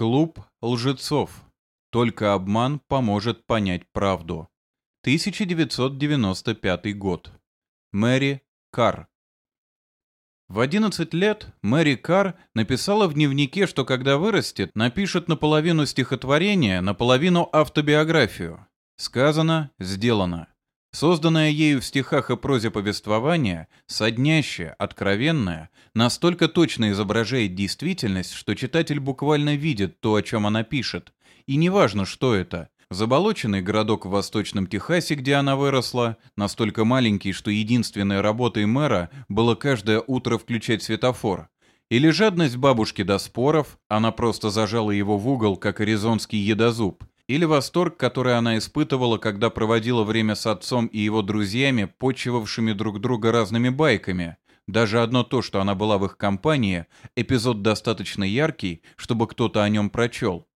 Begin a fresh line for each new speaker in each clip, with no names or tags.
Клуб лжецов. Только обман поможет понять правду. 1995 год. Мэри Карр. В 11 лет Мэри Карр написала в дневнике, что когда вырастет, напишет наполовину стихотворение, наполовину автобиографию. Сказано, сделано. Созданное ею в стихах и прозе повествование, соднящее, откровенное, настолько точно изображает действительность, что читатель буквально видит то, о чем она пишет. И неважно, что это. Заболоченный городок в Восточном Техасе, где она выросла, настолько маленький, что единственной работой мэра было каждое утро включать светофор. Или жадность бабушки до споров, она просто зажала его в угол, как аризонский едозуб или восторг, который она испытывала, когда проводила время с отцом и его друзьями, почивавшими друг друга разными байками. Даже одно то, что она была в их компании, эпизод достаточно яркий, чтобы кто-то о нем прочел.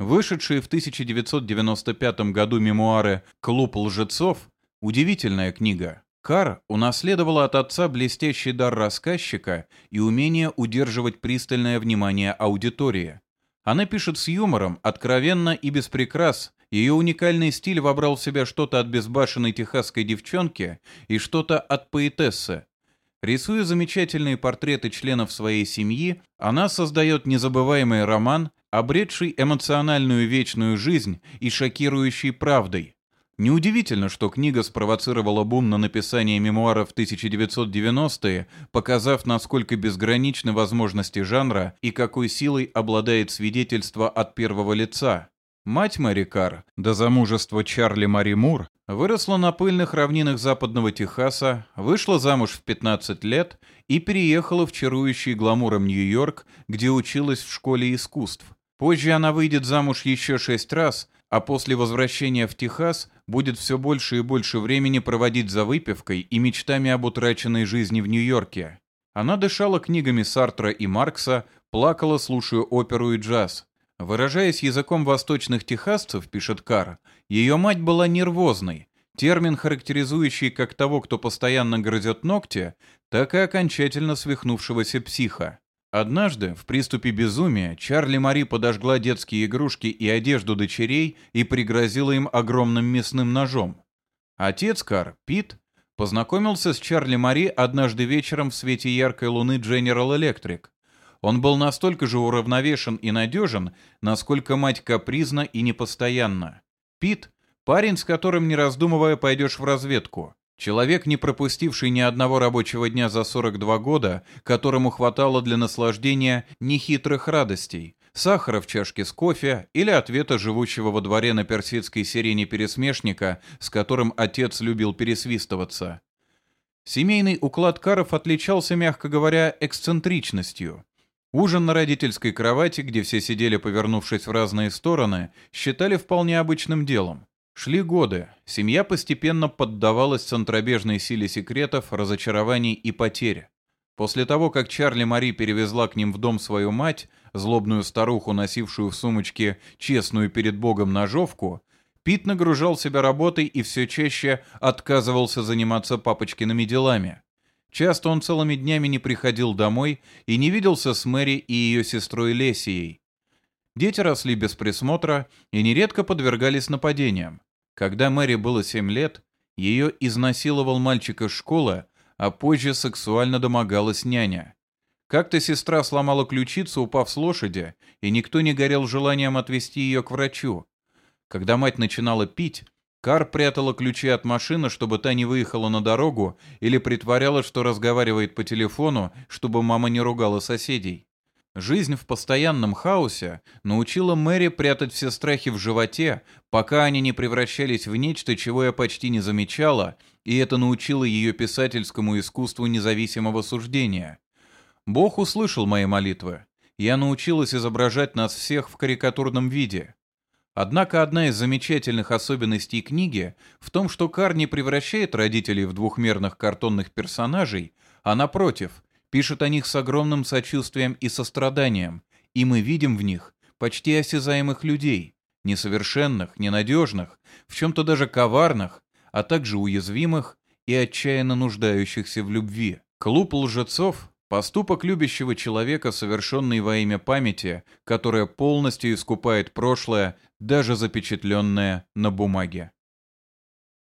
Вышедшие в 1995 году мемуары «Клуб лжецов» — удивительная книга. Кар унаследовала от отца блестящий дар рассказчика и умение удерживать пристальное внимание аудитории. Она пишет с юмором, откровенно и без прикрас. Ее уникальный стиль вобрал в себя что-то от безбашенной техасской девчонки и что-то от поэтессы. Рисуя замечательные портреты членов своей семьи, она создает незабываемый роман, обретший эмоциональную вечную жизнь и шокирующий правдой. Неудивительно, что книга спровоцировала бум на написание мемуаров в 1990-е, показав, насколько безграничны возможности жанра и какой силой обладает свидетельство от первого лица. Мать Мэри Карр, до замужества Чарли Мари Мур, выросла на пыльных равнинах западного Техаса, вышла замуж в 15 лет и переехала в чарующий гламуром Нью-Йорк, где училась в школе искусств. Позже она выйдет замуж еще шесть раз – а после возвращения в Техас будет все больше и больше времени проводить за выпивкой и мечтами об утраченной жизни в Нью-Йорке. Она дышала книгами Сартра и Маркса, плакала, слушая оперу и джаз. Выражаясь языком восточных техасцев, пишет Кар, ее мать была нервозной, термин, характеризующий как того, кто постоянно грызет ногти, так и окончательно свихнувшегося психа. Однажды, в приступе безумия, Чарли Мари подожгла детские игрушки и одежду дочерей и пригрозила им огромным мясным ножом. Отец Кар, Пит, познакомился с Чарли Мари однажды вечером в свете яркой луны General Electric. Он был настолько же уравновешен и надежен, насколько мать капризна и непостоянна. Пит – парень, с которым, не раздумывая, пойдешь в разведку. Человек, не пропустивший ни одного рабочего дня за 42 года, которому хватало для наслаждения нехитрых радостей, сахара в чашке с кофе или ответа живущего во дворе на персидской сирене пересмешника, с которым отец любил пересвистываться. Семейный уклад Каров отличался, мягко говоря, эксцентричностью. Ужин на родительской кровати, где все сидели, повернувшись в разные стороны, считали вполне обычным делом. Шли годы. Семья постепенно поддавалась центробежной силе секретов, разочарований и потерь. После того, как Чарли Мари перевезла к ним в дом свою мать, злобную старуху, носившую в сумочке честную перед Богом ножовку, Пит нагружал себя работой и все чаще отказывался заниматься папочкиными делами. Часто он целыми днями не приходил домой и не виделся с Мэри и ее сестрой Лесией. Дети росли без присмотра и нередко подвергались нападениям. Когда Мэри было 7 лет, ее изнасиловал мальчик из школы, а позже сексуально домогалась няня. Как-то сестра сломала ключицу, упав с лошади, и никто не горел желанием отвезти ее к врачу. Когда мать начинала пить, Кар прятала ключи от машины, чтобы та не выехала на дорогу, или притворяла, что разговаривает по телефону, чтобы мама не ругала соседей. Жизнь в постоянном хаосе научила Мэри прятать все страхи в животе, пока они не превращались в нечто, чего я почти не замечала, и это научило ее писательскому искусству независимого суждения. Бог услышал мои молитвы. Я научилась изображать нас всех в карикатурном виде. Однако одна из замечательных особенностей книги в том, что Кар не превращает родителей в двухмерных картонных персонажей, а напротив – пишет о них с огромным сочувствием и состраданием, и мы видим в них почти осязаемых людей, несовершенных, ненадежных, в чем-то даже коварных, а также уязвимых и отчаянно нуждающихся в любви. Клуб лжецов Поступок любящего человека, совершенный во имя памяти, которая полностью искупает прошлое, даже запечатленное на бумаге.